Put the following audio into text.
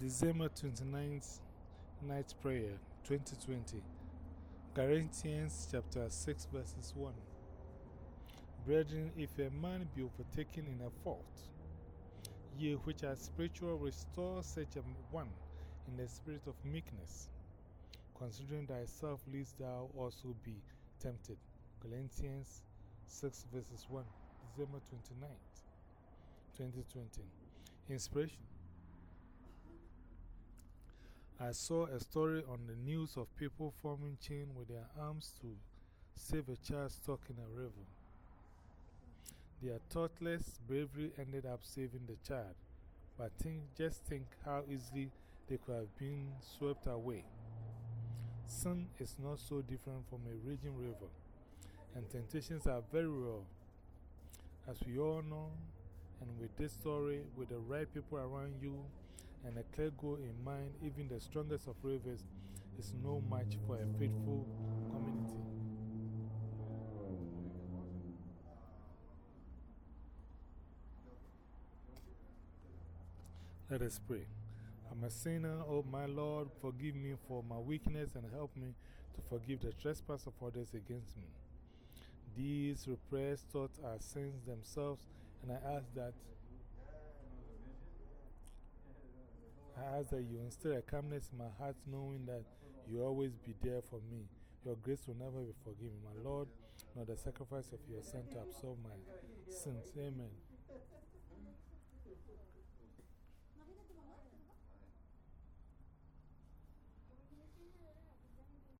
December 29th Night Prayer 2020. Corinthians chapter 6, verses 1. Brethren, if a man be overtaken in a fault, ye which are spiritual, restore such a one in the spirit of meekness, considering thyself, lest thou also be tempted. Corinthians 6, verses 1. December 29th, 2020. Inspiration. I saw a story on the news of people forming chain with their arms to save a child stuck in a river. Their thoughtless bravery ended up saving the child, but think, just think how easily they could have been swept away. Sin is not so different from a raging river, and temptations are very real. As we all know, and with this story, with the right people around you and a clear goal in mind, even the strongest of rivers is no match for a faithful community. Let us pray. I'm a sinner, oh my Lord, forgive me for my weakness and help me to forgive the trespass of others against me. These repressed thoughts are sins themselves, and I ask that I ask that you instill a calmness in my heart, knowing that you always be there for me. Your grace will never be forgiven, my Lord, nor the sacrifice of your Son to absolve my sins. Amen.